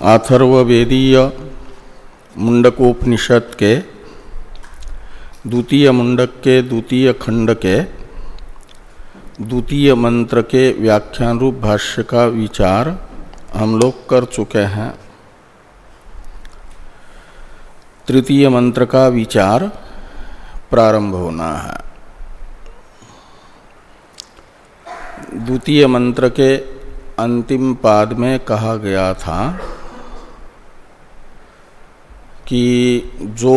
अथर्वेदीय मुंडकोपनिषद के द्वितीय मुंडक के द्वितीय खंड के द्वितीय मंत्र के व्याख्यान रूप भाष्य का विचार हम लोग कर चुके हैं। तृतीय मंत्र का विचार प्रारंभ होना है। द्वितीय मंत्र के अंतिम पाद में कहा गया था कि जो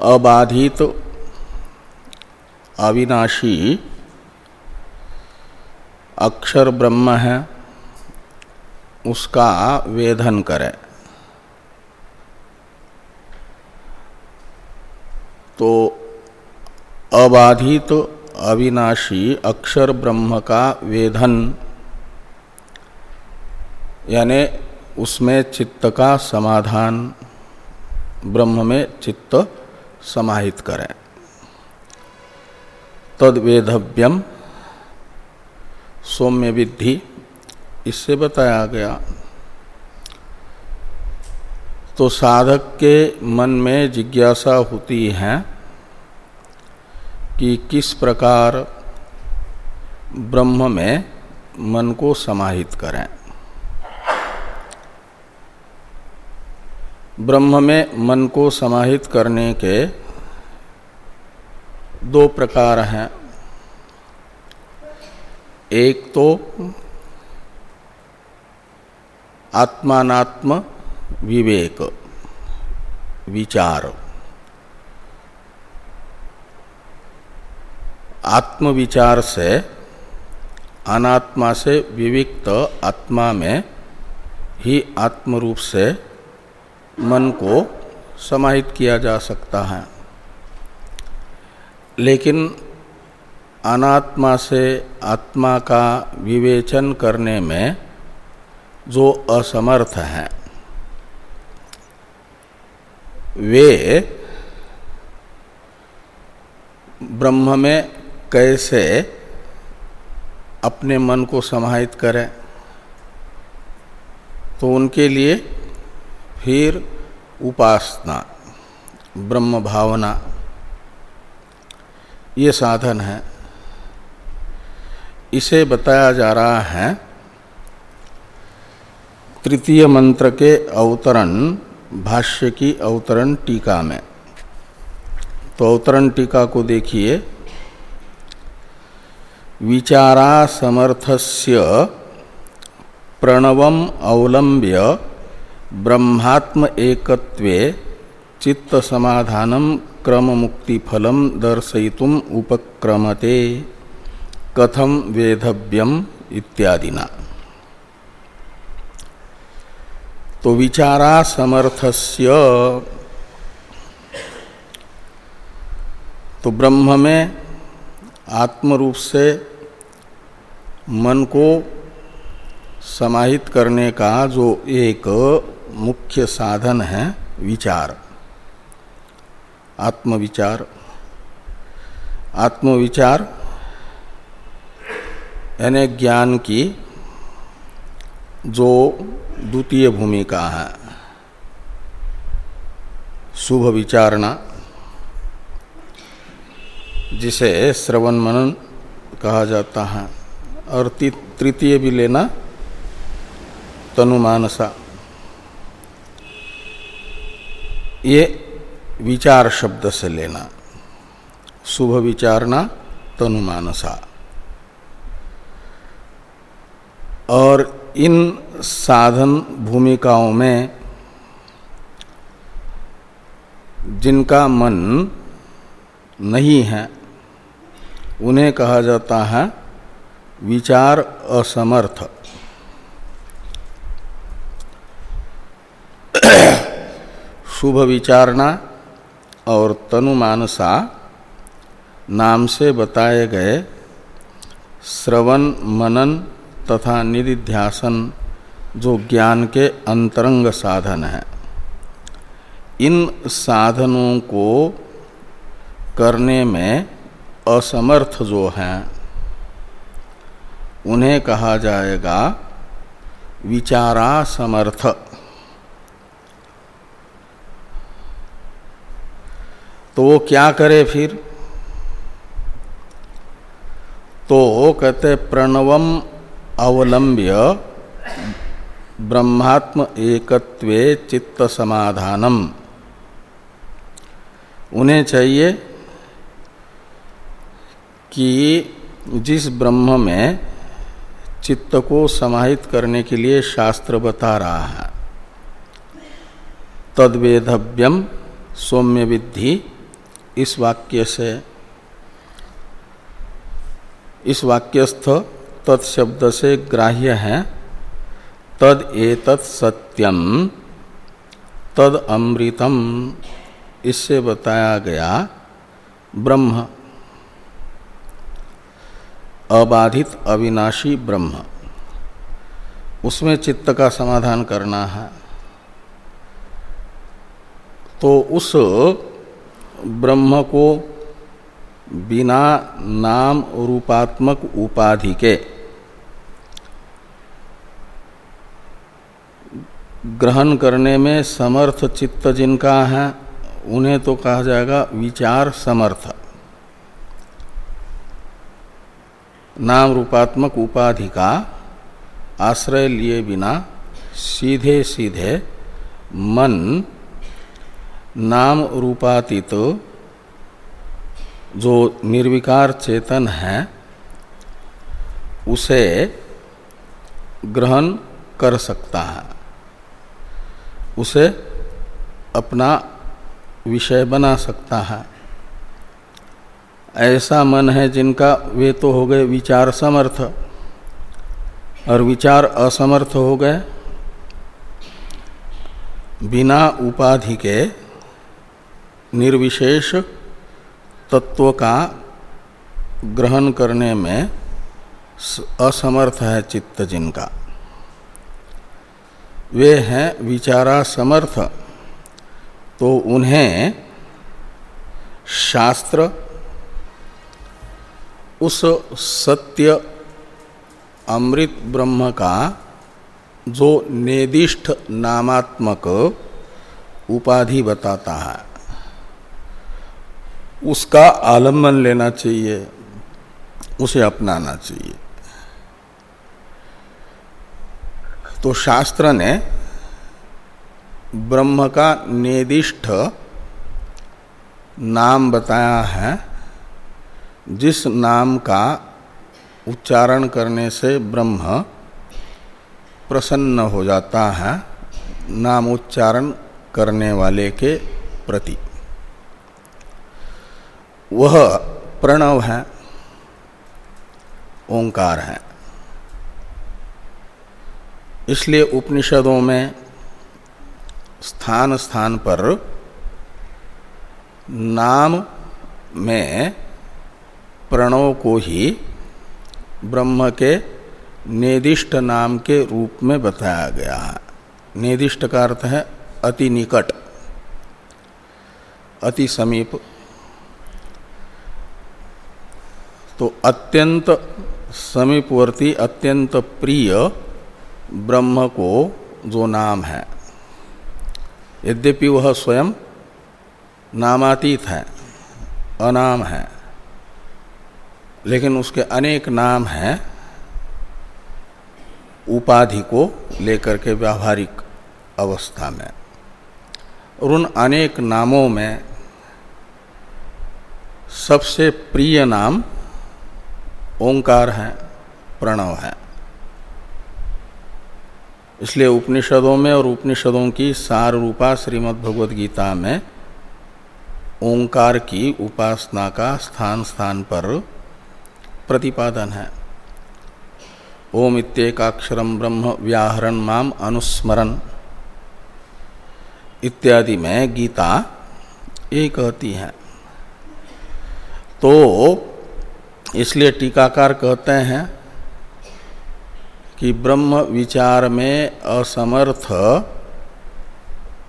अबाधित अविनाशी अक्षर ब्रह्म है उसका वेधन करें। तो अबाधित तो अविनाशी अक्षर ब्रह्म का वेधन। यानी उसमें चित्त का समाधान, ब्रह्म में चित्त समाहित करें। तद वेधव्यम सौम्य विधि इससे बताया गया। तो साधक के मन में जिज्ञासा होती है कि किस प्रकार ब्रह्म में मन को समाहित करें। ब्रह्म में मन को समाहित करने के दो प्रकार हैं। एक तो आत्मात्म विवेक, विचार। आत्मविचार से अनात्मा से विविक्त आत्मा में ही आत्म रूप से मन को समाहित किया जा सकता है। लेकिन अनात्मा से आत्मा का विवेचन करने में जो असमर्थ हैं, वे ब्रह्म में कैसे अपने मन को समाहित करें तो उनके लिए फिर उपासना, ब्रह्म भावना, ये साधन है। इसे बताया जा रहा है, तृतीय मंत्र के अवतरण, भाष्य की अवतरण टीका में। तो अवतरण टीका को देखिए। विचारा समर्थस्य प्रणवम अवलंब्य ब्रह्मात्म एकत्वे चित्त समाधानम क्रम मुक्ति फलम दर्शयितुम उपक्रमते। कथम वेधव्यम इत्यादिना। तो विचारा समर्थस्य तो ब्रह्म में आत्म रूप से मन को समाहित करने का जो एक मुख्य साधन है विचार, आत्मविचार। आत्मविचार यानी ज्ञान की जो द्वितीय भूमिका है। शुभ विचारणा, जिसे श्रवण मनन कहा जाता है। और तृतीय भी लेना तनुमानसा ये विचार शब्द से लेना। शुभ विचारना तनुमानसा और इन साधन भूमिकाओं में जिनका मन नहीं है, उन्हें कहा जाता है विचार असमर्थ। शुभ विचारणा और तनुमानसा नाम से बताए गए श्रवण, मनन तथा निधिध्यासन जो ज्ञान के अंतरंग साधन है। इन साधनों को करने में असमर्थ जो हैं उन्हें कहा जाएगा, विचारा समर्थ। तो वो क्या करे फिर? तो कहते, प्रणवम अवलंब्य ब्रह्मात्म एकत्वे चित्त समाधानम उन्हें चाहिए कि जिस ब्रह्म में चित्त को समाहित करने के लिए शास्त्र बता रहा है। तद्वेधव्यम सौम्य विद्धि, इस वाक्य से, इस वाक्यस्थ तत्शब्द से ग्राह्य है। तद एतत् सत्यम तद अमृतम, इससे बताया गया ब्रह्म अबाधित अविनाशी ब्रह्म। उसमें चित्त का समाधान करना है। तो उस ब्रह्म को बिना नाम रूपात्मक उपाधि के ग्रहण करने में समर्थ चित्त जिनका है, उन्हें तो कहा जाएगा विचार समर्थ। नाम रूपात्मक उपाधि का आश्रय लिए बिना सीधे सीधे मन नाम रूपातीत जो निर्विकार चेतन है, उसे ग्रहण कर सकता है। उसे अपना विषय बना सकता है। ऐसा मन है जिनका वे तो हो गए विचार समर्थ, और विचार असमर्थ हो गए बिना उपाधि के निर्विशेष तत्व का ग्रहण करने में असमर्थ है चित्त जिनका। वे हैं विचारा समर्थ तो उन्हें शास्त्र उस सत्य अमृत ब्रह्म का जो निर्दिष्ट नामात्मक उपाधि बताता है, उसका आलंबन लेना चाहिए, उसे अपनाना चाहिए। तो शास्त्र ने ब्रह्म का निर्दिष्ट नाम बताया है। जिस नाम का उच्चारण करने से ब्रह्म प्रसन्न हो जाता है, नाम उच्चारण करने वाले के प्रति। वह प्रणव है, ओंकार है। इसलिए उपनिषदों में स्थान स्थान पर नाम में प्रणव को ही ब्रह्म के निर्दिष्ट नाम के रूप में बताया गया है। निर्दिष्ट का अर्थ है अति निकट, अति समीप। तो अत्यंत समीपवर्ती, अत्यंत प्रिय ब्रह्म को जो नाम है, यद्यपि वह स्वयं नामातीत है, अनाम है। लेकिन उसके अनेक नाम हैं, उपाधि को लेकर के व्यावहारिक अवस्था में। और उन अनेक नामों में सबसे प्रिय नाम ओंकार है, प्रणव है। इसलिए उपनिषदों में और उपनिषदों की सार रूपा श्रीमद् भगवद गीता में ओंकार की उपासना का स्थान स्थान पर प्रतिपादन है। ओम इत्येकाक्षरम ब्रह्म व्याहरण माम अनुस्मरण इत्यादि में गीता ये कहती है। तो इसलिए टीकाकार कहते हैं कि ब्रह्म विचार में असमर्थ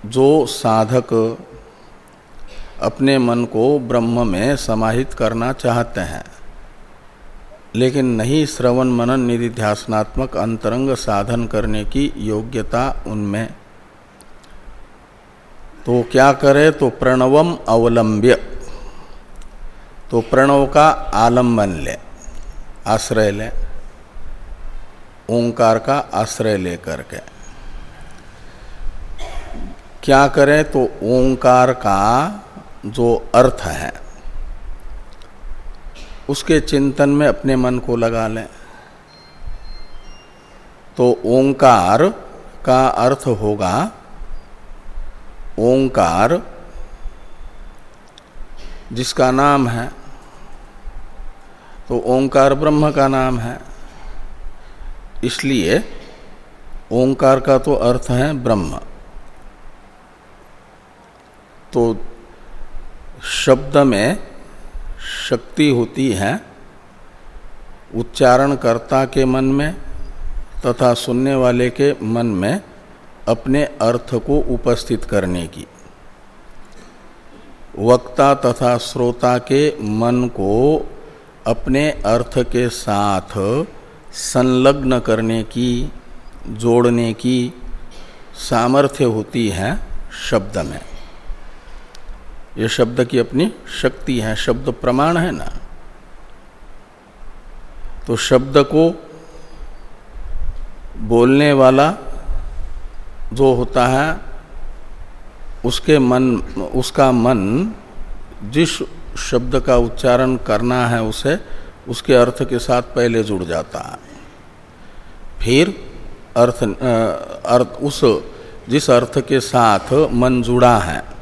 जो साधक अपने मन को ब्रह्म में समाहित करना चाहते हैं। लेकिन नहीं श्रवण मनन निधिध्यासनात्मक अंतरंग साधन करने की योग्यता उनमें। तो क्या करे? तो प्रणवम अवलंब्य। तो प्रणव का आलंबन ले, आश्रय ले, ओंकार का आश्रय लेकर के। क्या करें? तो ओंकार का जो अर्थ है उसके चिंतन में अपने मन को लगा लें। तो ओंकार का अर्थ होगा, ओंकार, जिसका नाम है तो ओंकार ब्रह्म का नाम है। इसलिए ओंकार का तो अर्थ है ब्रह्म। तो शब्द में शक्ति होती है उच्चारणकर्ता के मन में तथा सुनने वाले के मन में अपने अर्थ को उपस्थित करने की। वक्ता तथा श्रोता के मन को अपने अर्थ के साथ संलग्न करने की, जोड़ने की सामर्थ्य होती है शब्द में। ये शब्द की अपनी शक्ति है, शब्द प्रमाण है ना? तो शब्द को बोलने वाला जो होता है, उसके मन, उसका मन जिस शब्द का उच्चारण करना है उसे, उसके अर्थ के साथ पहले जुड़ जाता है। फिर अर्थ अर्थ, उस, जिस अर्थ के साथ मन जुड़ा है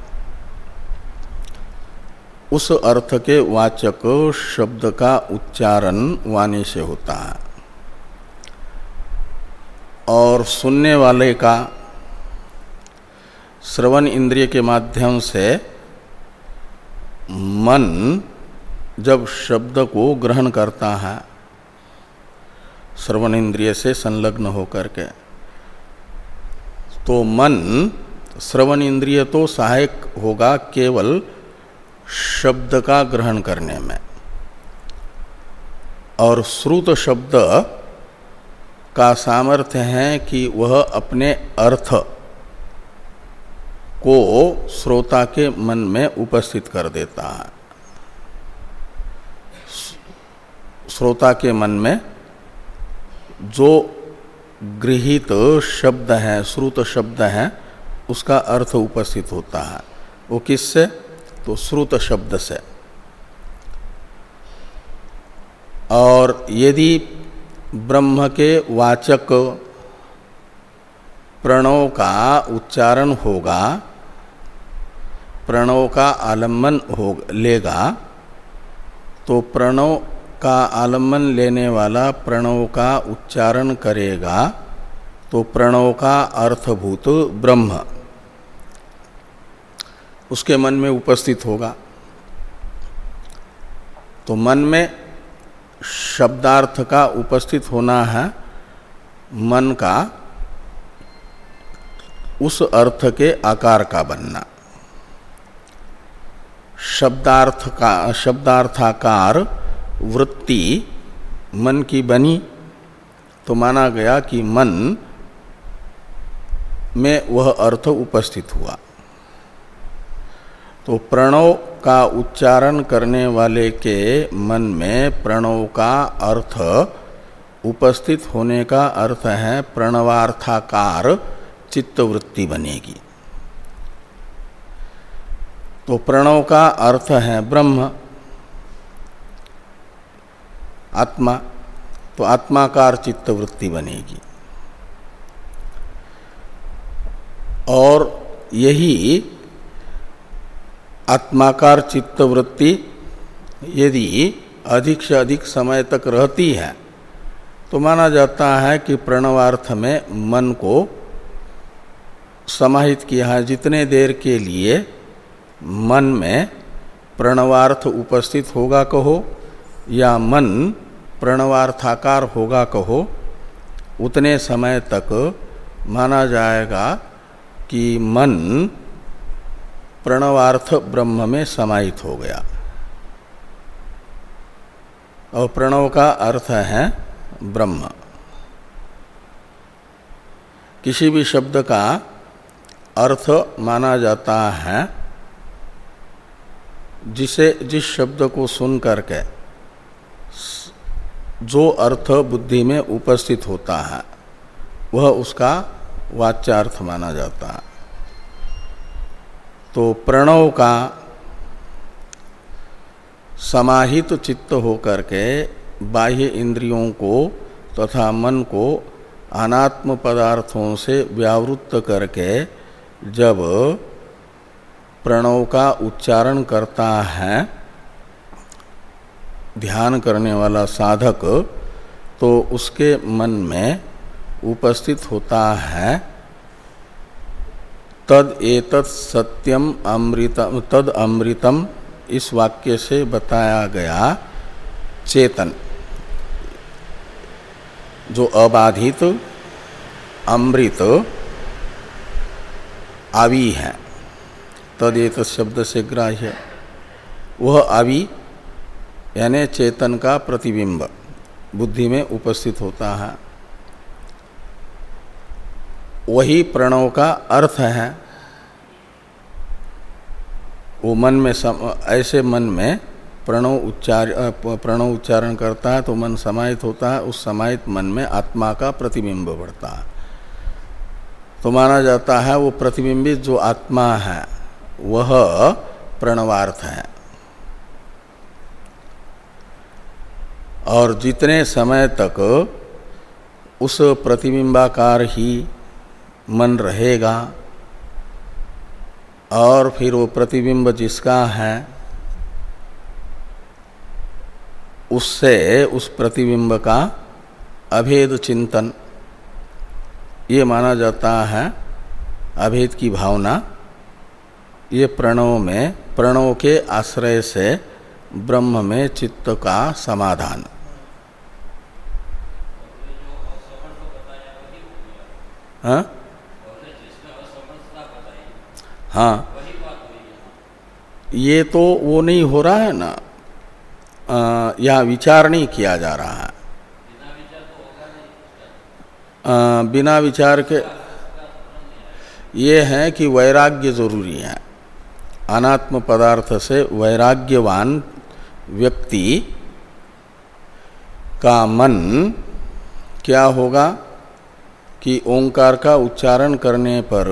उस अर्थ के वाचक शब्द का उच्चारण वाणी से होता है। और सुनने वाले का श्रवण इंद्रिय के माध्यम से मन जब शब्द को ग्रहण करता है, श्रवण इंद्रिय से संलग्न होकर के तो मन श्रवण इंद्रिय तो सहायक होगा केवल शब्द का ग्रहण करने में। और श्रुत शब्द का सामर्थ्य है कि वह अपने अर्थ को श्रोता के मन में उपस्थित कर देता है। श्रोता के मन में जो गृहित शब्द है, श्रुत शब्द है, उसका अर्थ उपस्थित होता है। वो किससे? तो श्रुत शब्द से। और यदि ब्रह्म के वाचक प्रणव का उच्चारण होगा, प्रणव का आलंबन हो, लेगा तो प्रणव का आलंबन लेने वाला प्रणव का उच्चारण करेगा तो प्रणव का अर्थभूत ब्रह्म। उसके मन में उपस्थित होगा। तो मन में शब्दार्थ का उपस्थित होना है, मन का उस अर्थ के आकार का बनना। शब्दार्थ का, शब्दार्थाकार वृत्ति मन की बनी तो माना गया कि मन में वह अर्थ उपस्थित हुआ। तो प्रणव का उच्चारण करने वाले के मन में प्रणव का अर्थ उपस्थित होने का अर्थ है प्रणवार्थाकार चित्तवृत्ति बनेगी। तो प्रणव का अर्थ है ब्रह्म, आत्मा तो आत्माकार चित्तवृत्ति बनेगी। और यही आत्माकार चित्तवृत्ति यदि अधिक से अधिक समय तक रहती है तो माना जाता है कि प्रणवार्थ में मन को समाहित किया है। जितने देर के लिए मन में प्रणवार्थ उपस्थित होगा कहो, या मन प्रणवार्थाकार होगा कहो, उतने समय तक माना जाएगा कि मन प्रणवार्थ ब्रह्म में समाहित हो गया। और प्रणव का अर्थ है ब्रह्म। किसी भी शब्द का अर्थ माना जाता है, जिसे, जिस शब्द को सुन करके जो अर्थ बुद्धि में उपस्थित होता है, वह उसका वाच्यार्थ माना जाता है। तो प्रणव का समाहित तो चित्त होकर के बाह्य इंद्रियों को तथा मन को अनात्म पदार्थों से व्यावृत्त करके जब प्रणव का उच्चारण करता है, ध्यान करने वाला साधक तो उसके मन में उपस्थित होता है तद एतत् सत्यम अमृतम, तद अमृतम इस वाक्य से बताया गया चेतन। जो अबाधित, अमृत आवी है। तदेत शब्द से ग्राह्य। वह आवि यानी चेतन का प्रतिबिंब, बुद्धि में उपस्थित होता है। वही प्रणव का अर्थ है। वो मन में सम, ऐसे मन में प्रणव उच्चार प्रणव उच्चारण करता है तो मन समाहित होता है उस समाहित मन में आत्मा का प्रतिबिंब बढ़ता है। तो माना जाता है वो प्रतिबिंबित जो आत्मा है वह प्रणवार्थ है। और जितने समय तक उस प्रतिबिंबाकार ही मन रहेगा और फिर वो प्रतिबिंब जिसका है, उससे उस प्रतिबिंब का अभेद चिंतन, ये माना जाता है अभेद की भावना। ये प्रणव में, प्रणव के आश्रय से ब्रह्म में चित्त का समाधान। हाँ? हाँ। ये तो वो नहीं हो रहा है ना। यहाँ विचार नहीं किया जा रहा है। बिना विचार के ये है कि वैराग्य ज़रूरी है। अनात्म पदार्थ से वैराग्यवान व्यक्ति का मन क्या होगा कि ओंकार का उच्चारण करने पर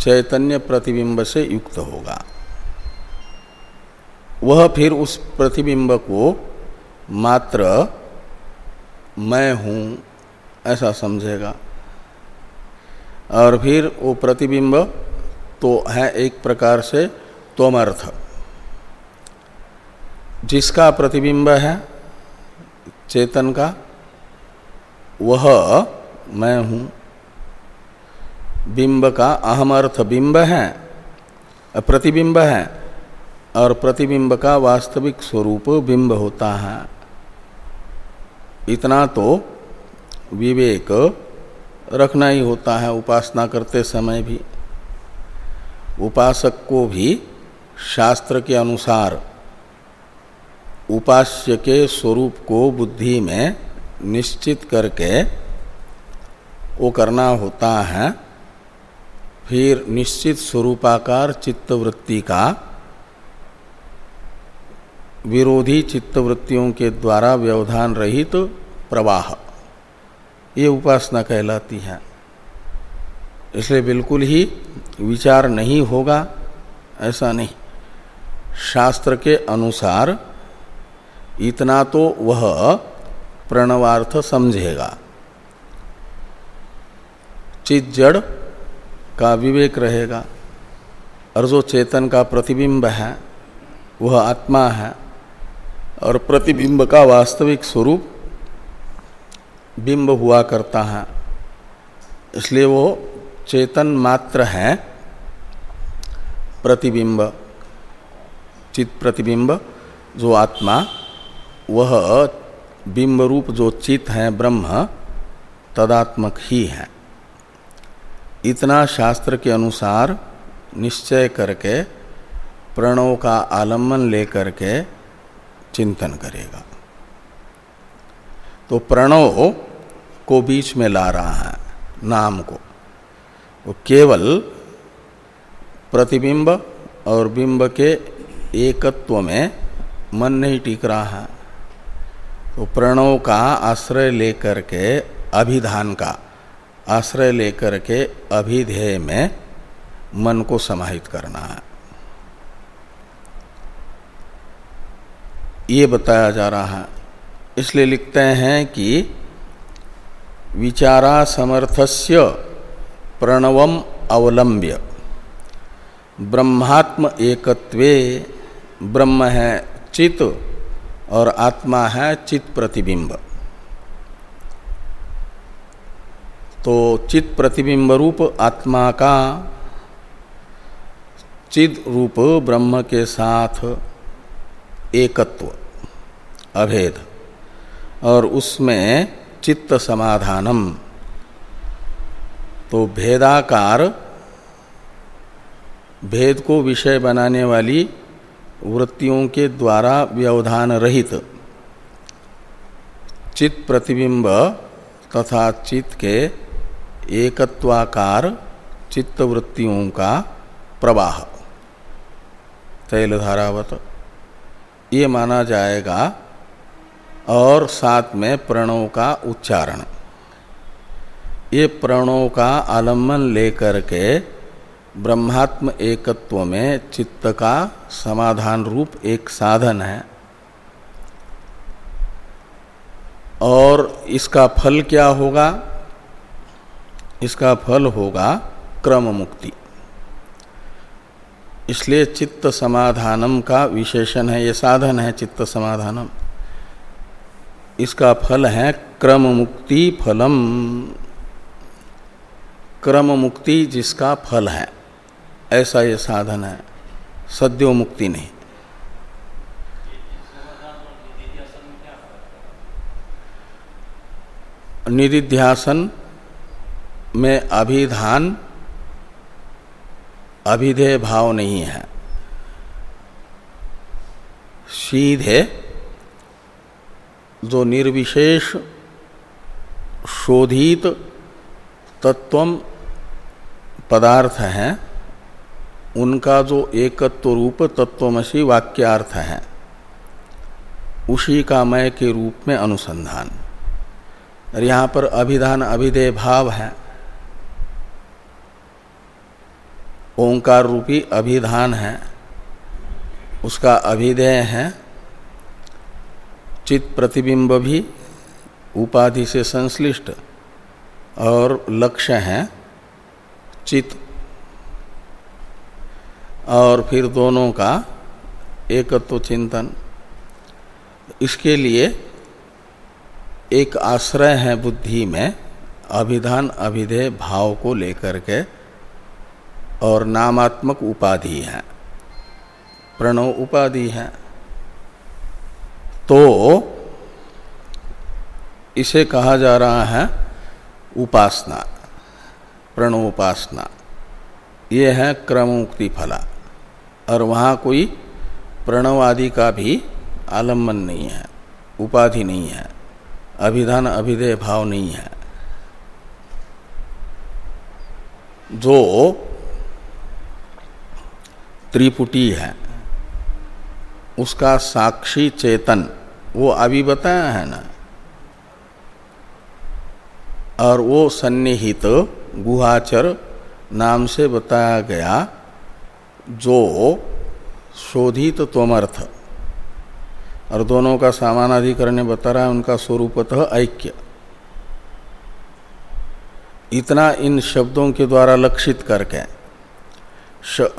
चैतन्य प्रतिबिंब से युक्त होगा। वह फिर उस प्रतिबिंब को मात्र मैं हूँ, ऐसा समझेगा। और फिर वो प्रतिबिंब तो है एक प्रकार से तोमर्थ जिसका प्रतिबिंब है, चेतन का, वह मैं हूँ। बिंब का अहम अर्थ बिंब है प्रतिबिंब है, और प्रतिबिंब का वास्तविक स्वरूप बिंब होता है। इतना तो विवेक रखना ही होता है उपासना करते समय भी। उपासक को भी शास्त्र के अनुसार उपास्य के स्वरूप को बुद्धि में निश्चित करके वो करना होता है। फिर निश्चित स्वरूपाकार चित्तवृत्ति का विरोधी चित्तवृत्तियों के द्वारा व्यवधान रहित तो प्रवाह। ये उपासना कहलाती है। इसलिए बिल्कुल ही विचार नहीं होगा, ऐसा नहीं। शास्त्र के अनुसार इतना तो वह प्रणवार्थ समझेगा। चित जड़ का विवेक रहेगा। और जो चेतन का प्रतिबिंब है, वह आत्मा है, और प्रतिबिंब का वास्तविक स्वरूप बिंब हुआ करता है। इसलिए वो चेतन मात्र है, प्रतिबिंब चित प्रतिबिंब, जो आत्मा, वह बिंब रूप जो चित है ब्रह्म, तदात्मक ही है। इतना शास्त्र के अनुसार निश्चय करके प्रणव का आलंबन लेकर के चिंतन करेगा। तो प्रणव को बीच में ला रहा है, नाम को। वो केवल प्रतिबिंब और बिंब के एकत्व में मन नहीं टिक रहा है। तो प्रणव का आश्रय लेकर के अभिधान का आश्रय लेकर के अभिधेय में मन को समाहित करना। है ये बताया जा रहा है। इसलिए लिखते हैं कि विचारा समर्थस्य प्रणवम अवलंब्य। ब्रह्मात्म एकत्वे ब्रह्म है चित और आत्मा है चित प्रतिबिंब। तो चित प्रतिबिंब रूप आत्मा का चिद रूप ब्रह्म के साथ एकत्व, अभेद। और उसमें चित्त समाधानम तो भेदाकार, भेद को विषय बनाने वाली वृत्तियों के द्वारा व्यवधान रहित चित्त प्रतिबिंब तथा चित्त के एकत्वाकार चित्तवृत्तियों का प्रवाह। तैलधारावत। ये माना जाएगा और साथ में प्रणों का उच्चारण। ये प्रणों का आलंबन लेकर के ब्रह्मात्म एकत्व में चित्त का समाधान रूप एक साधन है। और इसका फल क्या होगा? इसका फल होगा क्रम मुक्ति इसलिए चित्त समाधानम का विशेषण है, ये साधन है चित्त समाधानम। इसका फल है क्रम मुक्ति फलम। क्रम मुक्ति जिसका फल है, ऐसा ये साधन है, सद्यो मुक्ति नहीं। निधिध्यासन में अभिधान, अभिधेय भाव नहीं है। सीधे जो निर्विशेष, शोधित तत्व पदार्थ हैं, उनका जो एकत्व रूप तत्वमसी वाक्यार्थ है, उसी का मय के रूप में अनुसंधान। और यहाँ पर अभिधान, अभिधेय भाव है। ओंकार रूपी अभिधान है। उसका अभिधेय है। चित प्रतिबिंब भी उपाधि से संश्लिष्ट और लक्ष्य है चित और फिर दोनों का एकत्व चिंतन। इसके लिए एक आश्रय है बुद्धि में, अभिधान, अभिधेय, भाव को लेकर के। और नामात्मक उपाधि है। प्रणव उपाधि है। तो इसे कहा जा रहा है उपासना प्रणव उपासना ये है क्रममुक्ति फला। और वहाँ कोई प्रणव आदि का भी आलंबन नहीं है, उपाधि नहीं है, अभिधान अभिधेय भाव नहीं है। जो त्रिपुटी है। उसका साक्षी चेतन, वो अभी बताया है ना? और वो सन्निहित गुहाचर नाम से बताया गया, जो शोधित त्वमर्थ। और दोनों का सामानाधिकरण बता रहा है, उनका स्वरूपतः ऐक्य। इतना इन शब्दों के द्वारा लक्षित करके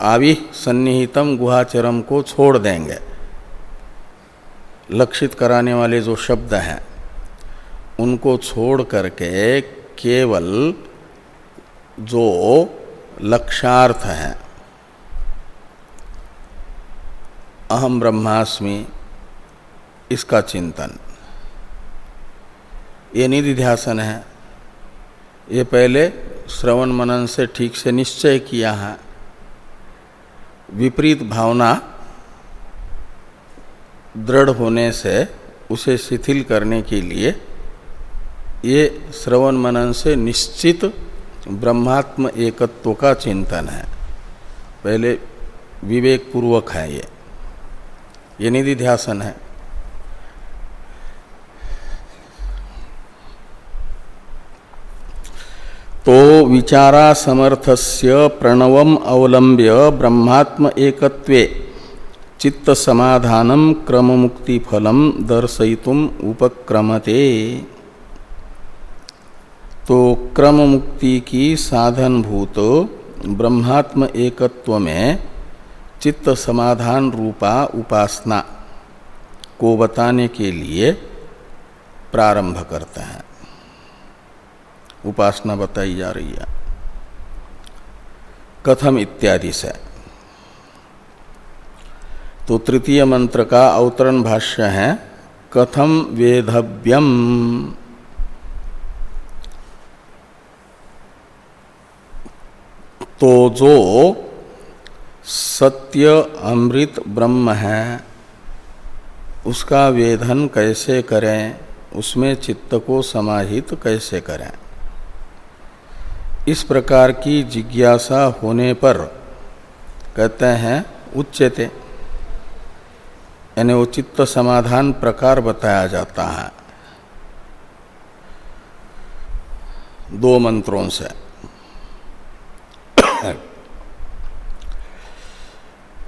आवि सन्निहितम गुहाचरम को छोड़ देंगे। लक्षित कराने वाले जो शब्द हैं, उनको छोड़ करके केवल जो लक्षार्थ है। अहम ब्रह्मास्मि, इसका चिंतन। ये निधि ध्यासन है। ये पहले श्रवण मनन से ठीक से निश्चय किया है। विपरीत भावना दृढ़ होने से, उसे शिथिल करने के लिए, ये श्रवण मनन से निश्चित ब्रह्मात्म एकत्व का चिंतन है। पहले विवेक पूर्वक है ये। ये निधि ध्यासन है। विचारा समर्थस्य प्रणवम अवलंब्य ब्रह्मात्म एकत्वे चित्त समाधानम क्रम मुक्ति फलम दर्शयितुम उपक्रमते। तो क्रम मुक्ति की साधन भूत ब्रह्मात्म एकत्व में चित्त समाधान रूपा उपासना को बताने के लिए प्रारंभ करते हैं। उपासना बताई जा रही है। कथम इत्यादि से। तो तृतीय मंत्र का अवतरण भाष्य है, कथम वेधव्यम। तो जो सत्य अमृत ब्रह्म है, उसका वेधन कैसे करें, उसमें चित्त को समाहित कैसे करें? इस प्रकार की जिज्ञासा होने पर कहते हैं उच्चते। यानी वो चित्त समाधान प्रकार बताया जाता है। दो मंत्रों से।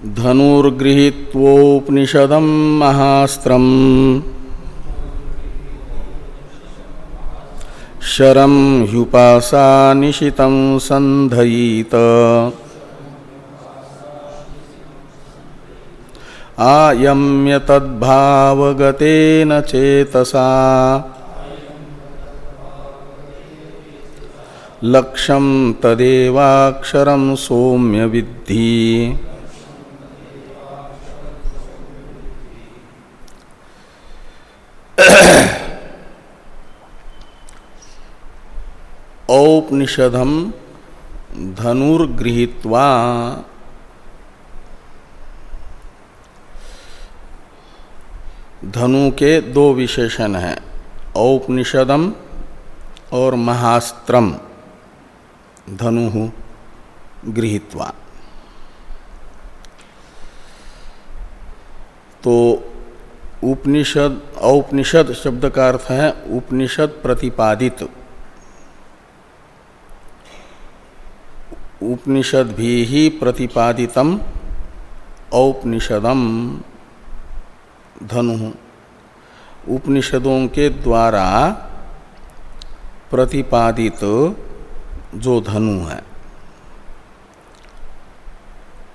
धनुर्गृहीत्वोपनिषदम महास्त्रम। शरम ह्युपासा निशित संधयीत आयम्य तद्भावगतेन चेतसा। लक्ष्यम तदेवाक्षरम सौम्य विद्धि औपनिषदम धनुर्गृहीत्वा धनु के दो विशेषण हैं, औपनिषदम और महास्त्रम। धनु गृहीत्वा। तो उपनिषद, औपनिषद शब्द का अर्थ है उपनिषद प्रतिपादित। उपनिषद भी ही प्रतिपादितम, औपनिषदम धनु। उपनिषदों के द्वारा प्रतिपादित जो धनु है,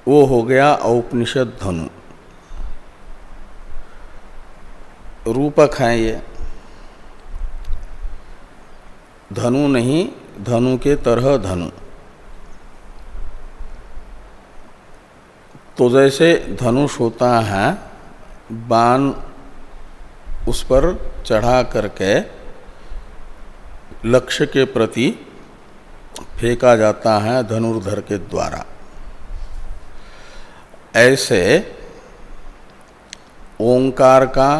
वो हो गया औपनिषद धनु। रूपक है ये। धनु नहीं, धनु के तरह धनु। तो जैसे धनुष होता है, बाण उस पर चढ़ा करके लक्ष्य के प्रति फेंका जाता है धनुर्धर के द्वारा। ऐसे ओंकार का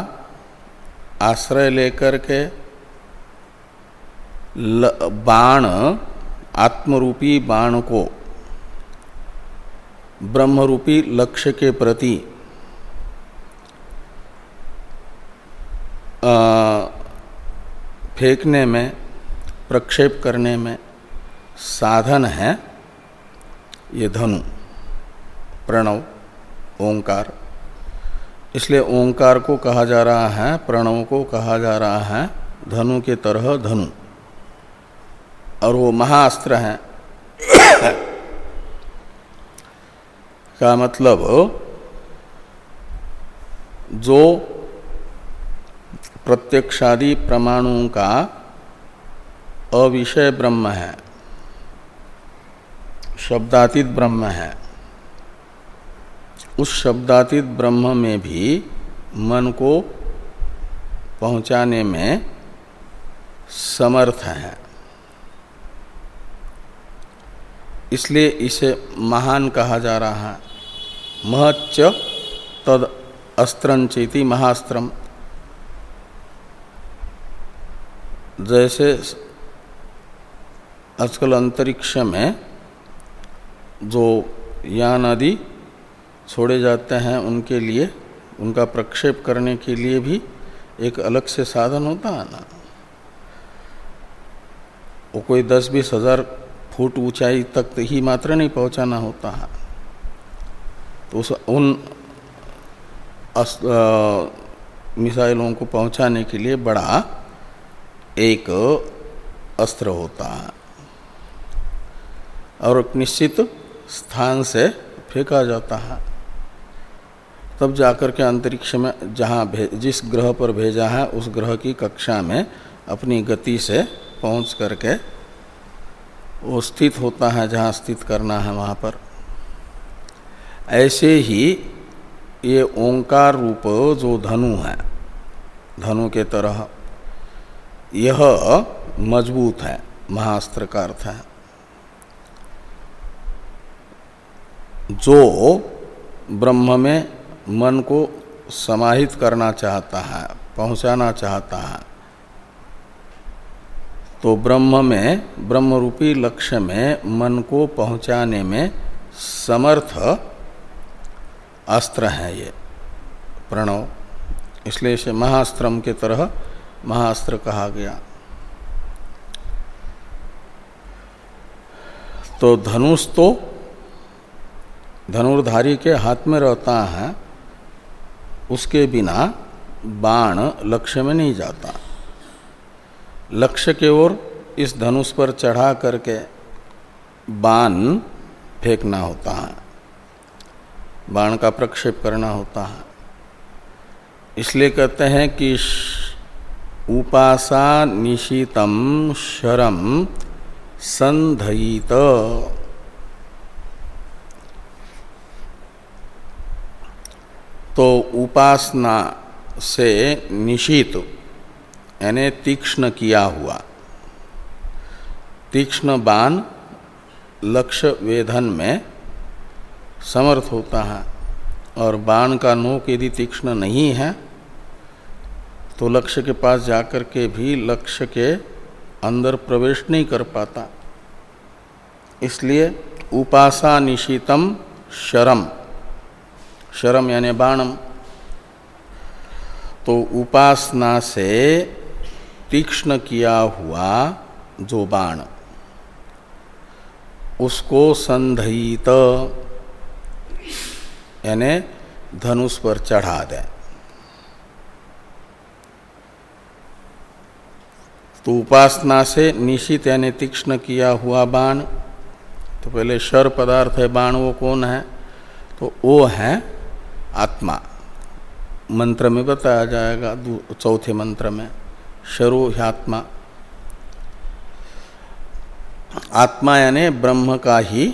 आश्रय लेकर के बाण, आत्मरूपी बाण को ब्रह्मरूपी लक्ष्य के प्रति फेंकने में, प्रक्षेप करने में साधन है, ये धनु, प्रणव, ओंकार। इसलिए ओंकार को कहा जा रहा है, प्रणव को कहा जा रहा है, धनु के तरह धनु। और वो महाअस्त्र है। का मतलब जो प्रत्यक्षादि प्रमाणों का अविषय ब्रह्म है, शब्दातीत ब्रह्म है, उस शब्दातीत ब्रह्म में भी मन को पहुँचाने में समर्थ है। इसलिए इसे महान कहा जा रहा है। महच्च तद अस्त्रंचेति महास्त्रम जैसे आजकल अंतरिक्ष में जो यान आदि छोड़े जाते हैं, उनके लिए, उनका प्रक्षेप करने के लिए भी एक अलग से साधन होता है ना। वो कोई दस बीस हज़ार फुट ऊंचाई तक ही मात्र नहीं पहुंचाना होता है। तो उस उन मिसाइलों को पहुँचाने के लिए बड़ा एक अस्त्र होता है। और एक निश्चित स्थान से फेंका जाता है। तब जाकर के अंतरिक्ष में जहाँ जिस ग्रह पर भेजा है, उस ग्रह की कक्षा में अपनी गति से पहुँच करके वो स्थित होता है जहाँ स्थित करना है वहाँ पर। ऐसे ही ये ओंकार रूप जो धनु है, धनु के तरह, यह मज़बूत है, महास्त्र का अर्थ है। जो ब्रह्म में मन को समाहित करना चाहता है, पहुंचाना चाहता है तो ब्रह्म में ब्रह्म रूपी लक्ष्य में मन को पहुँचाने में समर्थ अस्त्र है ये, प्रणव। इसलिए इसे महास्त्रम के तरह महास्त्र कहा गया। तो धनुष तो धनुर्धारी के हाथ में रहता है, उसके बिना बाण लक्ष्य में नहीं जाता। लक्ष्य के ओर इस धनुष पर चढ़ा करके बाण फेंकना होता है। बाण का प्रक्षेप करना होता है। इसलिए कहते हैं कि उपासा निशितम शरम संधयित। तो उपासना से निशित, यानी तीक्ष्ण किया हुआ। तीक्ष्ण बाण लक्ष्य वेधन में समर्थ होता है और बाण का नोक यदि तीक्ष्ण नहीं है तो लक्ष्य के पास जाकर के भी लक्ष्य के अंदर प्रवेश नहीं कर पाता। इसलिए उपासा निशितम शरम। शरम यानी बाणम। तो उपासना से तीक्ष्ण किया हुआ जो बाण, उसको संधयित यानी धनुष पर चढ़ा दे। तो उपासना से निशित यानी तीक्ष्ण किया हुआ बाण तो पहले शर पदार्थ है, बाण वो कौन है तो वो है आत्मा। मंत्र में बताया जाएगा चौथे मंत्र में, शरो ह्यात्मा आत्मा यानी ब्रह्म का ही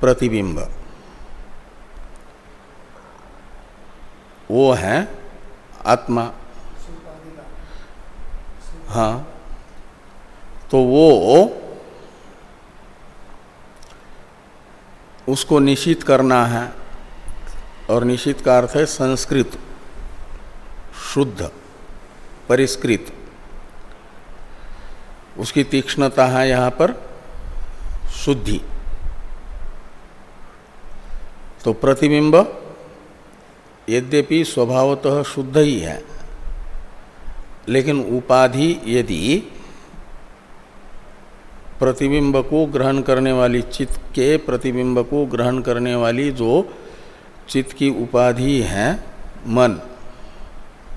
प्रतिबिंब। वो है आत्मा। हाँ। तो वो उसको निश्चित करना है और निश्चित का अर्थ है संस्कृत, शुद्ध, परिष्कृत। उसकी तीक्ष्णता है यहाँ पर शुद्धि। तो प्रतिबिंब यद्यपि स्वभावतः शुद्ध ही है, लेकिन उपाधि यदि प्रतिबिंब को ग्रहण करने वाली चित्त के प्रतिबिंब को ग्रहण करने वाली जो चित्त की उपाधि है, मन,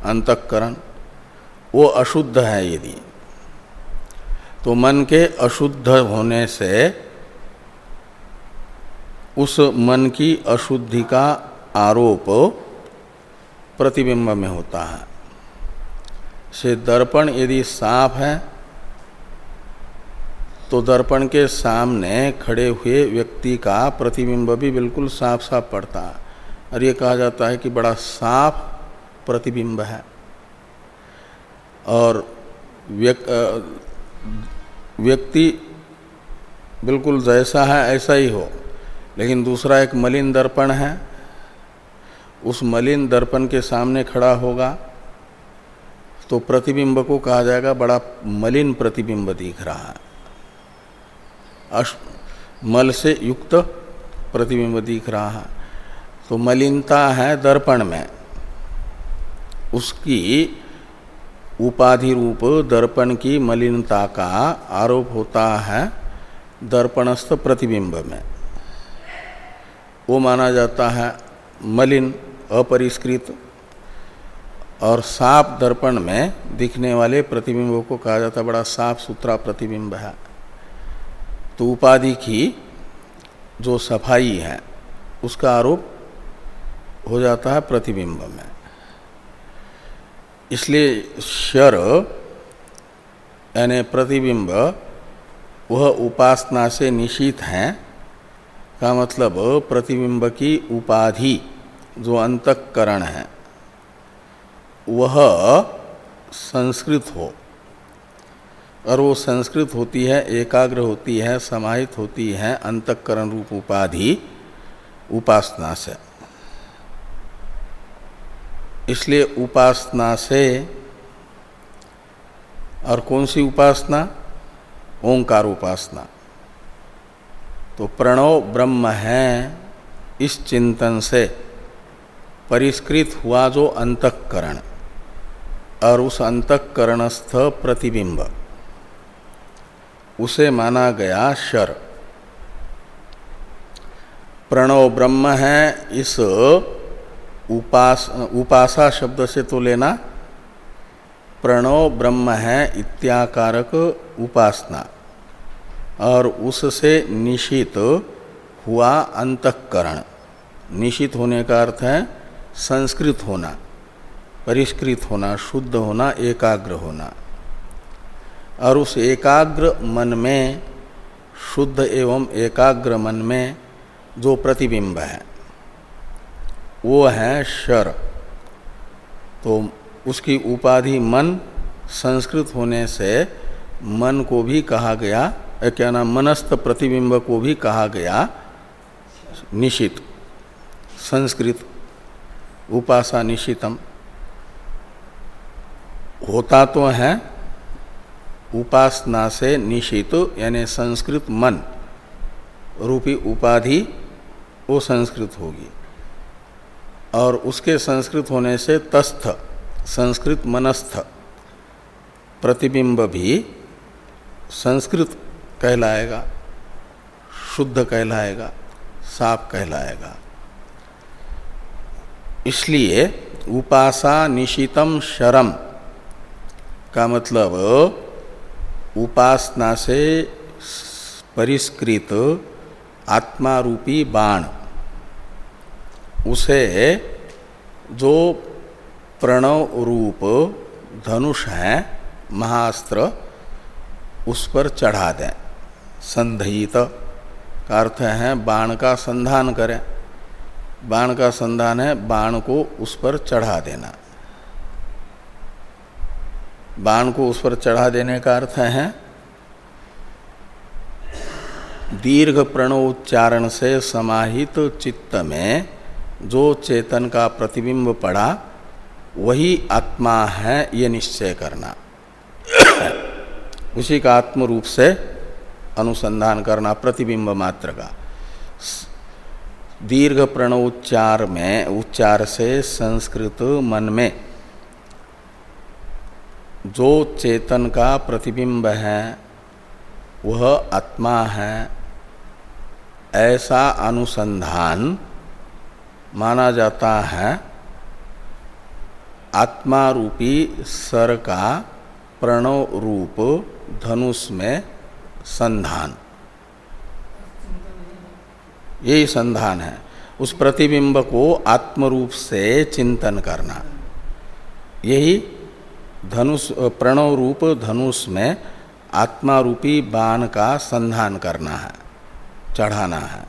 अंतकरण, वो अशुद्ध है यदि। तो मन के अशुद्ध होने से उस मन की अशुद्धि का आरोप प्रतिबिंब में होता है। से दर्पण यदि साफ़ है तो दर्पण के सामने खड़े हुए व्यक्ति का प्रतिबिंब भी बिल्कुल साफ़ साफ़ पड़ता है। और ये कहा जाता है कि बड़ा साफ़ प्रतिबिंब है। और व्यक्ति बिल्कुल जैसा है, ऐसा ही हो। लेकिन दूसरा एक मलिन दर्पण है उस मलिन दर्पण के सामने खड़ा होगा तो प्रतिबिंब को कहा जाएगा, बड़ा मलिन प्रतिबिंब दिख रहा है। अश मल से युक्त प्रतिबिंब दिख रहा है। तो मलिनता है दर्पण में। उसकी उपाधि रूप दर्पण की मलिनता का आरोप होता है दर्पणस्थ प्रतिबिंब में। वो माना जाता है मलिन अपरिष्कृत और साफ़ दर्पण में दिखने वाले प्रतिबिंबों को कहा जाता बड़ा साफ़ सुथरा प्रतिबिंब है। तो उपाधि की जो सफ़ाई है, उसका आरोप हो जाता है प्रतिबिंब में। इसलिए शर यानी प्रतिबिंब, वह उपासना से निशित हैं, का मतलब प्रतिबिंब की उपाधि। जो अंतकरण है, वह संस्कृत हो। और वो संस्कृत होती है, एकाग्र होती है, समाहित होती है, अंतकरण रूप उपाधि उपासना से इसलिए उपासना से और कौन सी उपासना? ओंकार उपासना। तो प्रणव ब्रह्म है इस चिंतन से। परिष्कृत हुआ जो अंतकरण, और उस अंतकरणस्थ प्रतिबिंब। उसे माना गया शर। प्रणव ब्रह्म है, इस उपास, उपासा शब्द से तो लेना। प्रणव ब्रह्म है, इत्याकारक उपासना, और उससे निशित हुआ अंतकरण। निशित होने का अर्थ है संस्कृत होना, परिष्कृत होना, शुद्ध होना, एकाग्र होना। और उस एकाग्र मन में, शुद्ध एवं एकाग्र मन में जो प्रतिबिंब है, वो है शर। तो उसकी उपाधि मन, संस्कृत होने से मन को भी कहा गया क्या नाम, मनस्थ प्रतिबिंब को भी कहा गया निशित संस्कृत उपासा निशितम होता तो है, उपासना से निशित यानी संस्कृत मन, रूपी उपाधि, वो संस्कृत होगी। और उसके संस्कृत होने से तस्थ, संस्कृत मनस्थ, प्रतिबिंब भी संस्कृत कहलाएगा, शुद्ध कहलाएगा साफ़ कहलाएगा। इसलिए उपासा निशितम शरम का मतलब उपासना से परिष्कृत आत्मा रूपी बाण। उसे जो प्रणव रूप धनुष है, महास्त्र, उस पर चढ़ा दें। संधयित का अर्थ है बाण का संधान करें। बाण का संधान है, बाण को उस पर चढ़ा देना। बाण को उस पर चढ़ा देने का अर्थ है, दीर्घ प्रणोच्चारण से समाहित चित्त में जो चेतन का प्रतिबिंब पड़ा, वही आत्मा है ये निश्चय करना। उसी का आत्म रूप से अनुसंधान करना प्रतिबिंब मात्र का। दीर्घ प्रणोच्चार में उच्चार से संस्कृत मन में जो चेतन का प्रतिबिंब है, वह आत्मा है। ऐसा अनुसंधान माना जाता है आत्मा रूपी सर का प्रणव रूप धनुष में संधान। यही संधान है। उस प्रतिबिंब को आत्म रूप से चिंतन करना। यही धनुष प्रणव रूप धनुष में आत्मा रूपी बाण का संधान करना है, चढ़ाना है।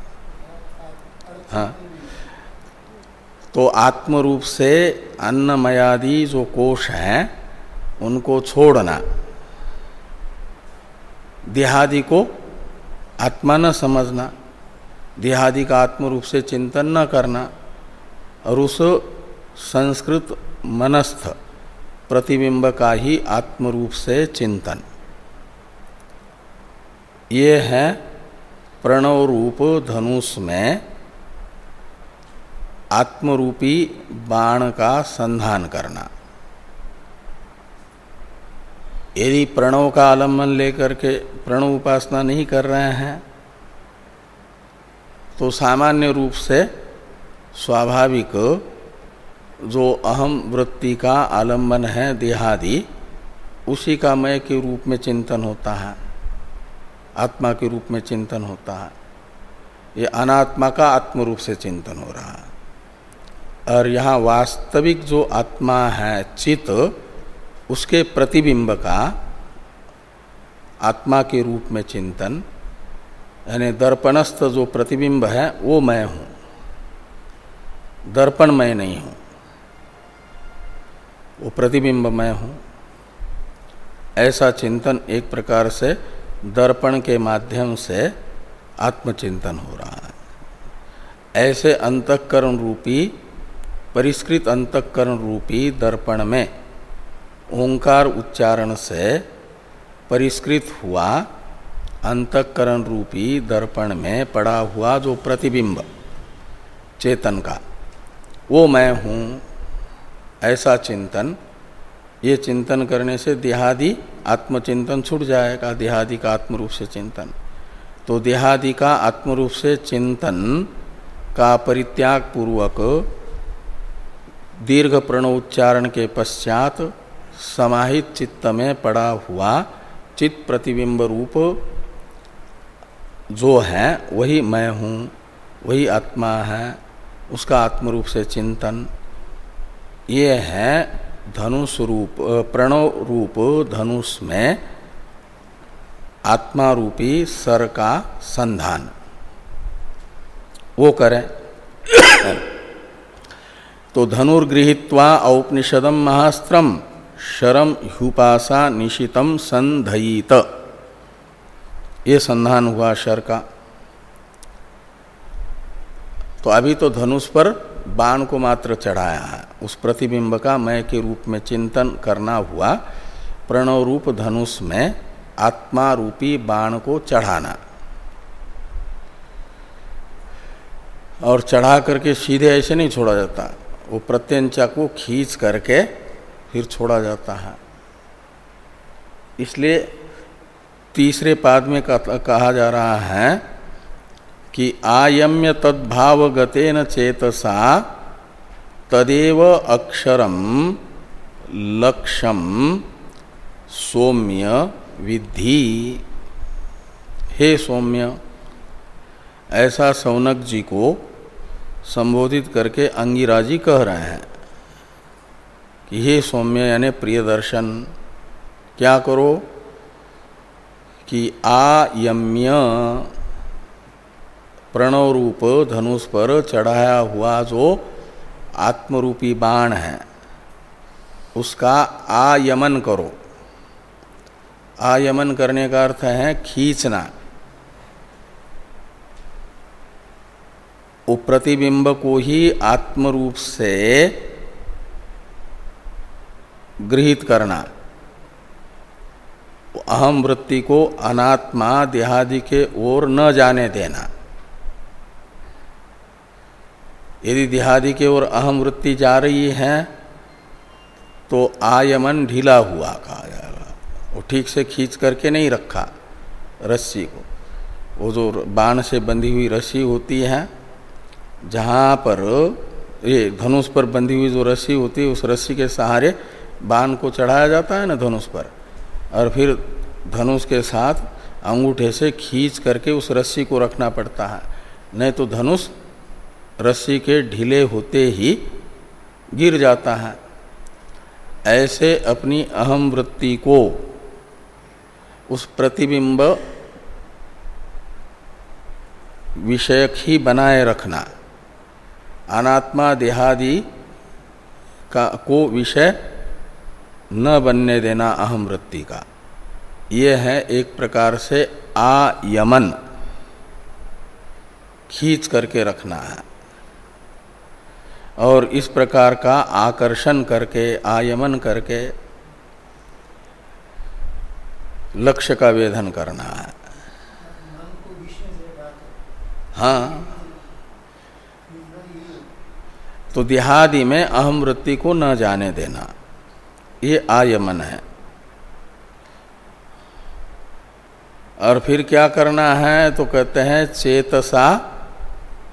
हाँ। तो आत्म रूप से अन्नमयादि जो कोष हैं, उनको छोड़ना। देहादि को आत्मा न समझना। देहादि का आत्म रूप से चिंतन न करना और उस संस्कृत मनस्थ प्रतिबिंब का ही आत्म रूप से चिंतन। ये है प्रणव रूप धनुष में आत्मरूपी बाण का संधान करना। यदि प्रणव का आलंबन लेकर के प्रणव उपासना नहीं कर रहे हैं तो सामान्य रूप से स्वाभाविक जो अहम वृत्ति का आलंबन है देहादि, उसी का मय के रूप में चिंतन होता है। आत्मा के रूप में चिंतन होता है। ये अनात्मा का आत्म रूप से चिंतन हो रहा है। और यहाँ वास्तविक जो आत्मा है चित उसके प्रतिबिंब का आत्मा के रूप में चिंतन यानी दर्पणस्थ जो प्रतिबिंब है, वो मैं हूँ। दर्पण मैं नहीं हूँ। वो प्रतिबिंब मैं हूँ। ऐसा चिंतन एक प्रकार से दर्पण के माध्यम से आत्मचिंतन हो रहा है। ऐसे अंतकरण रूपी, परिष्कृत अंतकरण रूपी दर्पण में ओंकार उच्चारण से परिष्कृत हुआ अंतकरण रूपी दर्पण में पड़ा हुआ जो प्रतिबिंब, चेतन का, वो मैं हूँ। ऐसा चिंतन, ये चिंतन करने से देहादि आत्मचिंतन छूट जाएगा, देहादि का आत्म रूप से चिंतन। तो देहादि का आत्म रूप से चिंतन का परित्याग पूर्वक दीर्घ प्रणोच्चारण के पश्चात समाहित चित्त में पड़ा हुआ चित्त प्रतिबिंब रूप जो है, वही मैं हूँ, वही आत्मा है, उसका आत्म रूप से चिंतन। ये है धनुष रूप प्रणव रूप, धनुष में आत्मा रूपी सर का संधान। वो करें। तो धनुर्गृहित्वा औपनिषदम महास्त्रम शरम ह्युपासा निशितम संधयित। ये संधान हुआ शर का। तो अभी तो धनुष पर बाण को मात्र चढ़ाया है। उस प्रतिबिंब का मय के रूप में चिंतन करना हुआ। प्रणव रूप धनुष में आत्मा रूपी बाण को चढ़ाना। और चढ़ा करके सीधे ऐसे नहीं छोड़ा जाता। वो प्रत्यंचा को खींच करके फिर छोड़ा जाता है। इसलिए तीसरे पाद में कहा जा रहा है कि आयम्य तद्भाव गतेन चेतसा तदेव अक्षरम लक्ष्यम सौम्य विधि हे सौम्य, ऐसा सौनक जी को संबोधित करके अंगिराजी कह रहे हैं कि हे सौम्य, यानी प्रिय दर्शन क्या करो? कि आयम्य प्रणव रूप धनुष पर चढ़ाया हुआ जो आत्मरूपी बाण है, उसका आयमन करो। आयमन करने का अर्थ है खींचना। वो प्रतिबिंब को ही आत्मरूप से गृहित करना। अहम वृत्ति को अनात्मा देहादि के ओर न जाने देना। यदि देहादि के ओर अहम वृत्ति जा रही है तो आयमन ढीला हुआ कहा जाएगा वो ठीक से खींच करके नहीं रखा रस्सी को। वो जो बाण से बंधी हुई रस्सी होती है, जहाँ पर ये धनुष पर बंधी हुई जो रस्सी होती है, उस रस्सी के सहारे बाण को चढ़ाया जाता है ना धनुष पर, और फिर धनुष के साथ अंगूठे से खींच करके उस रस्सी को रखना पड़ता है। नहीं तो धनुष रस्सी के ढीले होते ही गिर जाता है। ऐसे अपनी अहम वृत्ति को उस प्रतिबिंब विषयक ही बनाए रखना। अनात्मा देहादि का को विषय न बनने देना अहम वृत्ति का। ये है एक प्रकार से आयमन। खींच करके रखना है। और इस प्रकार का आकर्षण करके, आयमन करके लक्ष्य का वेधन करना है। हाँ। तो देहादि में अहम वृत्ति को न जाने देना। ये आयमन है। और फिर क्या करना है? तो कहते हैं चेतसा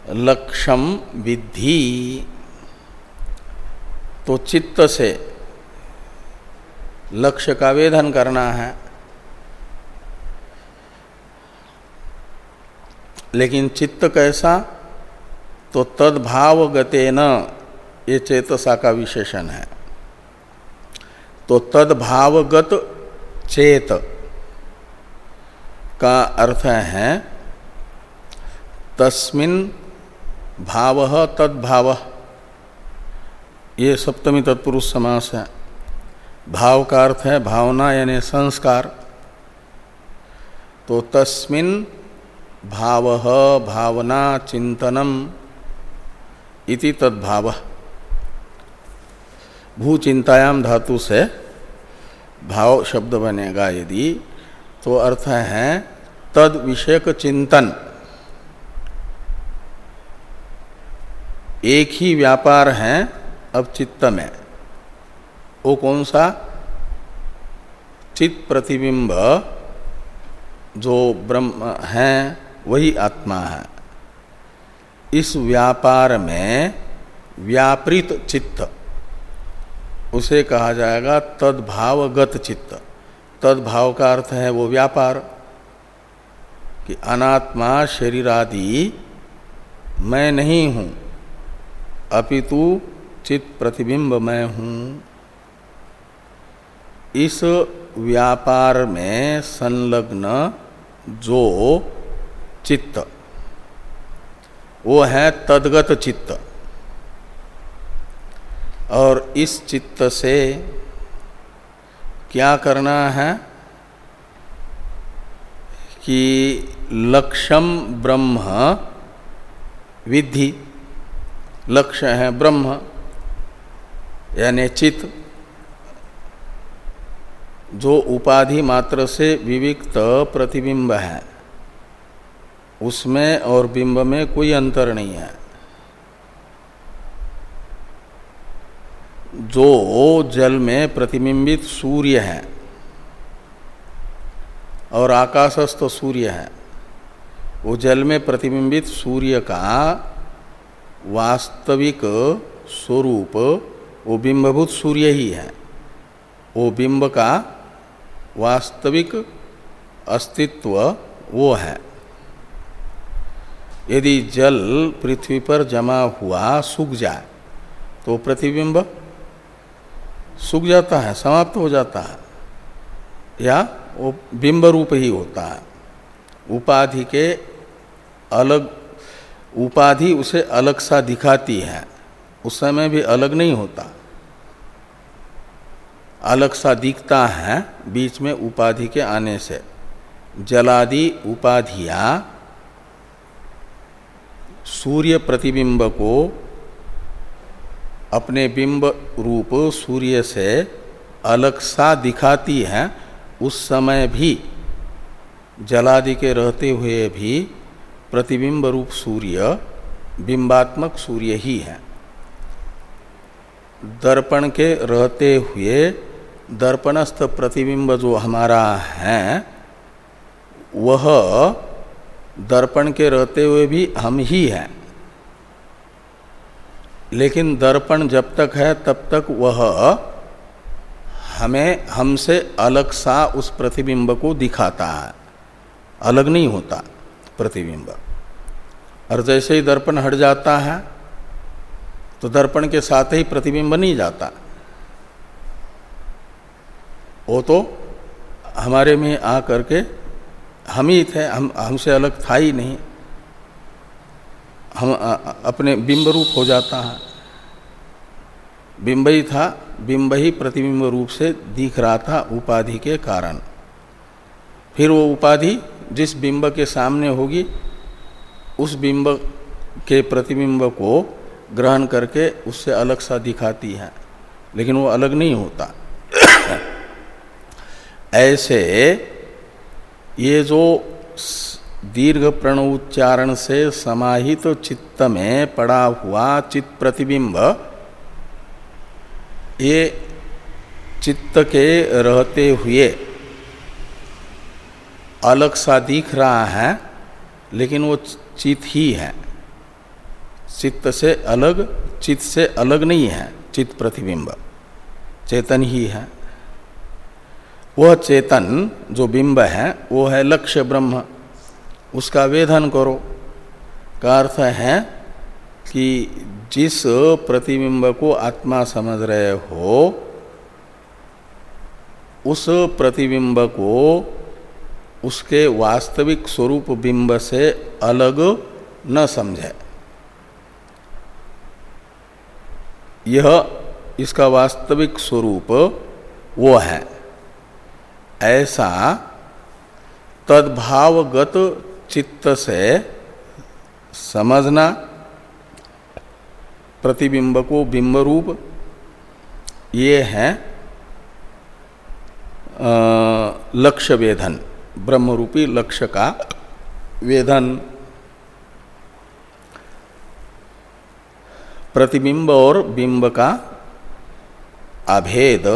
लक्षम विधि तो चित्त से लक्ष्य का वेधन करना है। लेकिन चित्त कैसा? तो तदभाव गते न ये चेतसा का विशेषण है। तो तदभावगत चेत। का अर्थ है, तस्मिन भाव तद्भाव। ये सप्तमी तत्पुरुष समास है। भाव का अर्थ है भावना यानी संस्कार। तो तस्मिन भाव भावना चिंतनम इति तद्भाव। भूचिंतायाम धातु से भाव शब्द बनेगा यदि तो अर्थ है तद विषयक चिंतन। एक ही व्यापार है अब चित्त में। वो कौन सा? चित्त प्रतिबिंब जो ब्रह्म है, वही आत्मा है। इस व्यापार में व्यापृत चित्त, उसे कहा जाएगा तद्भावगत चित्त। तद्भाव का अर्थ है वो व्यापार, कि अनात्मा शरीर आदि मैं नहीं हूँ, अपितु चित प्रतिबिंब मैं हूँ। इस व्यापार में संलग्न जो चित्त, वो है तदगत चित्त। और इस चित्त से क्या करना है कि लक्ष्यम ब्रह्म विधि लक्ष्य है ब्रह्म, यानी चित्त, जो उपाधि मात्र से विविक्त प्रतिबिंब है, उसमें और बिंब में कोई अंतर नहीं है। जो जल में प्रतिबिंबित सूर्य है और आकाशस्थ सूर्य है, वो जल में प्रतिबिंबित सूर्य का वास्तविक स्वरूप, वो बिंबभूत सूर्य ही है। वो बिंब का वास्तविक अस्तित्व वो है। यदि जल पृथ्वी पर जमा हुआ, सूख जाए तो प्रतिबिंब सूख जाता है, समाप्त हो जाता है। या वो बिंब रूप ही होता है। उपाधि के अलग, उपाधि उसे अलग सा दिखाती है। उस समय भी अलग नहीं होता। अलग सा दिखता है बीच में उपाधि के आने से। जलादि उपाधियाँ सूर्य प्रतिबिंब को अपने बिंब रूप सूर्य से अलग सा दिखाती है। उस समय भी, जलादि के रहते हुए भी प्रतिबिंब रूप सूर्य, बिंबात्मक सूर्य ही है। दर्पण के रहते हुए दर्पणस्थ प्रतिबिंब जो हमारा है, वह दर्पण के रहते हुए भी हम ही हैं। लेकिन दर्पण जब तक है, तब तक वह हमें, हमसे अलग सा उस प्रतिबिंब को दिखाता है। अलग नहीं होता प्रतिबिंब। और जैसे ही दर्पण हट जाता है तो दर्पण के साथ ही प्रतिबिंब नहीं जाता। वो तो हमारे में आ करके हम ही थे, हम, हमसे अलग था ही नहीं। हम अपने बिंब रूप हो जाता है। बिंब ही था बिंब ही प्रतिबिंब रूप से दिख रहा था उपाधि के कारण। फिर वो उपाधि जिस बिंब के सामने होगी, उस बिंब के प्रतिबिंब को ग्रहण करके उससे अलग सा दिखाती है, लेकिन वो अलग नहीं होता। ऐसे ये जो दीर्घ प्रण उच्चारण से समाहित तो चित्त में पड़ा हुआ चित्त प्रतिबिंब ये चित्त के रहते हुए अलग सा दिख रहा है, लेकिन वो चित ही है। चित्त से अलग चित्त से अलग नहीं है चित्त प्रतिबिंब चेतन ही है। वह चेतन जो बिंब है, वो है लक्ष्य ब्रह्म। उसका वेधन करो। का अर्थ है कि जिस प्रतिबिंब को आत्मा समझ रहे हो, उस प्रतिबिंब को उसके वास्तविक स्वरूप बिंब से अलग न समझे। यह इसका वास्तविक स्वरूप वो है। ऐसा तद्भावगत चित्त से समझना प्रतिबिंब को बिंब रूप, ये है लक्ष्य वेधन, ब्रह्मरूपी लक्ष्य का वेधन। प्रतिबिंब और बिंब का अभेद,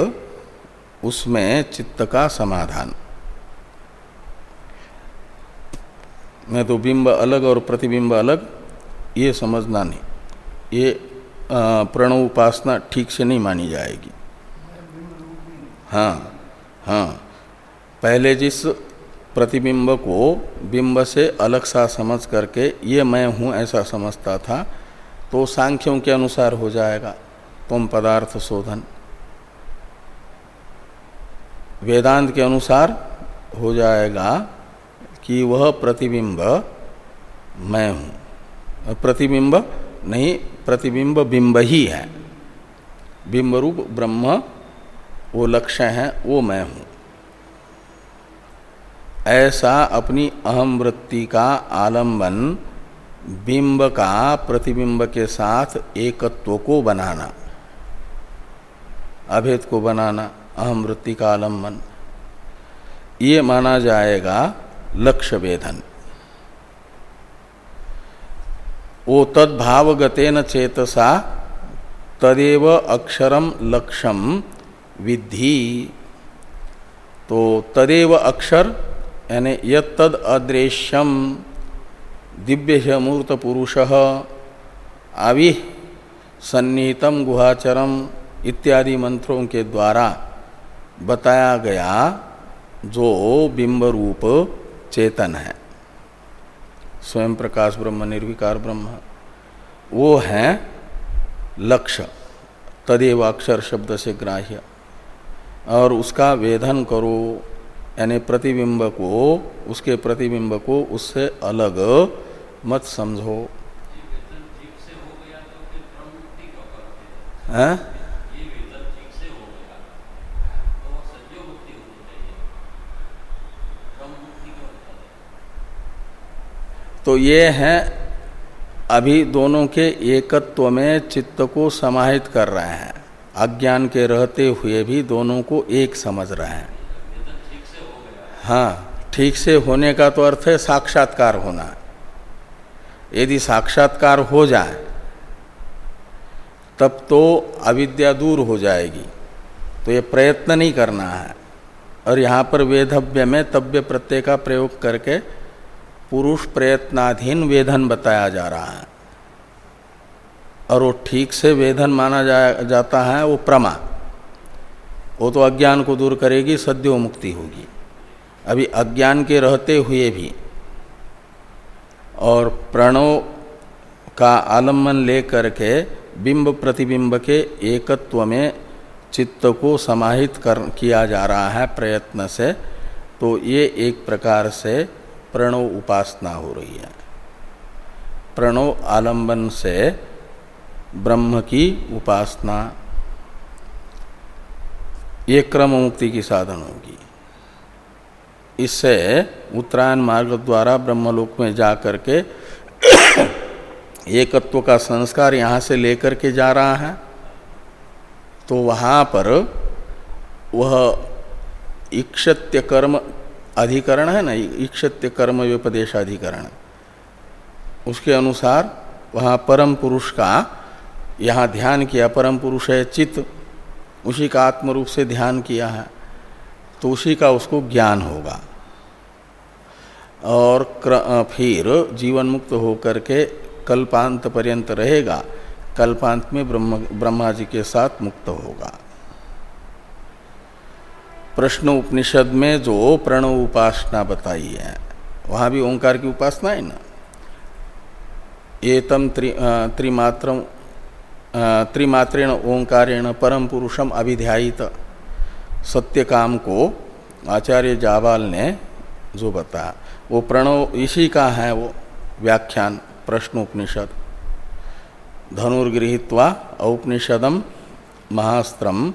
उसमें चित्त का समाधान। मैं तो बिंब अलग और प्रतिबिंब अलग, ये समझना नहीं। ये प्रणव उपासना ठीक से नहीं मानी जाएगी। हाँ हाँ। पहले जिस प्रतिबिंब को बिंब से अलग सा समझ करके, ये मैं हूँ ऐसा समझता था तो सांख्यों के अनुसार हो जाएगा। तुम पदार्थ शोधन। वेदांत के अनुसार हो जाएगा कि वह प्रतिबिंब मैं हूँ। प्रतिबिंब नहीं, प्रतिबिंब बिंब ही है। बिंब रूप ब्रह्म वो लक्ष्य है, वो मैं हूँ। ऐसा अपनी अहम वृत्ति का आलंबन बिंब का प्रतिबिंब के साथ एकत्व को बनाना, अभेद को बनाना अहम वृत्ति का आलंबन ये माना जाएगा लक्ष्य वेधन वो तद्भावगतेन चेतसा तदेव अक्षरम लक्ष्यम विधि तो तदेव अक्षर, यानी यद अदृश्यम दिव्य मूर्त पुरुष आवि सन्नीतम गुहाचरम इत्यादि मंत्रों के द्वारा बताया गया जो बिंब रूप चेतन है। स्वयं प्रकाश ब्रह्म निर्विकार ब्रह्म वो है लक्ष्य तदेव अक्षर शब्द से ग्राह्य। और उसका वेधन करो यानी प्रतिबिंब को उसके प्रतिबिंब को उससे अलग मत समझो। है? तो ये हैं अभी दोनों के एकत्व में चित्त को समाहित कर रहे हैं। अज्ञान के रहते हुए भी दोनों को एक समझ रहे हैं। हाँ ठीक से होने का तो अर्थ है साक्षात्कार होना। यदि साक्षात्कार हो जाए, तब तो अविद्या दूर हो जाएगी। तो ये प्रयत्न नहीं करना है। और यहाँ पर वेधव्य में तव्य प्रत्यय का प्रयोग करके पुरुष प्रयत्नाधीन वेधन बताया जा रहा है। और वो ठीक से वेधन माना जा, जाता है वो प्रमा। वो तो अज्ञान को दूर करेगी सद्यो मुक्ति होगी। अभी अज्ञान के रहते हुए भी और प्रणव का आलंबन लेकर के बिंब प्रतिबिंब के एकत्व में चित्त को समाहित कर किया जा रहा है प्रयत्न से तो ये एक प्रकार से प्रणव उपासना हो रही है। प्रणव आलंबन से ब्रह्म की उपासना, ये क्रम मुक्ति की साधन होगी। इससे उत्तरायण मार्ग द्वारा ब्रह्मलोक में जा करके एकत्व का संस्कार यहाँ से लेकर के जा रहा है तो वहाँ पर वह इक्षत्य कर्म अधिकरण है ना इक्षत्य कर्म व्यपदेशाधिकरण उसके अनुसार वहाँ परम पुरुष का, यहाँ ध्यान किया, परम पुरुष है चित्त, उसी का आत्म रूप से ध्यान किया है तो उसी का उसको ज्ञान होगा। और फिर जीवन मुक्त होकर के कल्पांत पर्यंत रहेगा, कल्पांत में ब्रह्म, ब्रह्मा जी के साथ मुक्त होगा। प्रश्न उपनिषद में जो प्रणव उपासना बताई है वहाँ भी ओंकार की उपासना है ना? एतम त्रि, त्रिमात्र त्रिमात्रेण ओंकारेण परम पुरुषम अभिध्यायित। सत्य काम को आचार्य जावाल ने जो बताया वो प्रणव इसी का है वो व्याख्यान प्रश्नोपनिषद धनुर्गृहित्वा औपनिषदम महास्त्रम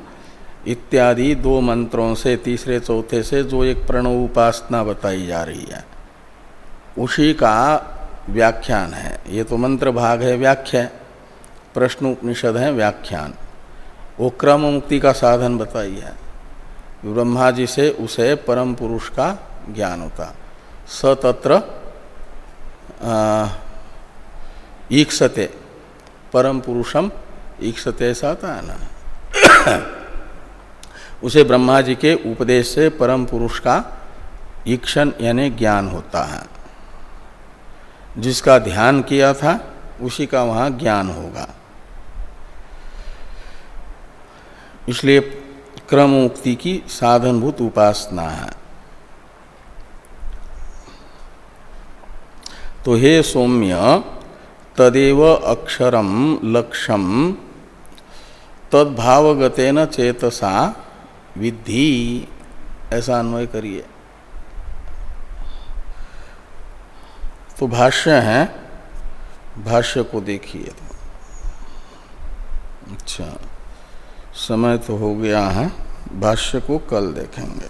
इत्यादि दो मंत्रों से, तीसरे, चौथे से जो एक प्रणव उपासना बताई जा रही है। उसी का व्याख्यान है। ये तो मंत्र भाग है, व्याख्या प्रश्न उपनिषद है, व्याख्यान। वो क्रम मुक्ति का साधन बताई है। ब्रह्मा जी से उसे परम पुरुष का ज्ञान होता। सतत्र ईक्षते, परम पुरुषम ईक्षते ऐसा आता है ना उसे ब्रह्मा जी के उपदेश से परम पुरुष का ईक्षण यानी ज्ञान होता है। जिसका ध्यान किया था, उसी का वहाँ ज्ञान होगा। इसलिए क्रम मुक्ति की साधनभूत उपासना है। तो हे सौम्य, तदेव अक्षरम लक्ष्यम तद्भावगतेन चेतसा विधि ऐसा अन्वय करिए। तो भाष्य है, भाष्य को देखिए तो। अच्छा समय तो हो गया है, भाष्य को कल देखेंगे।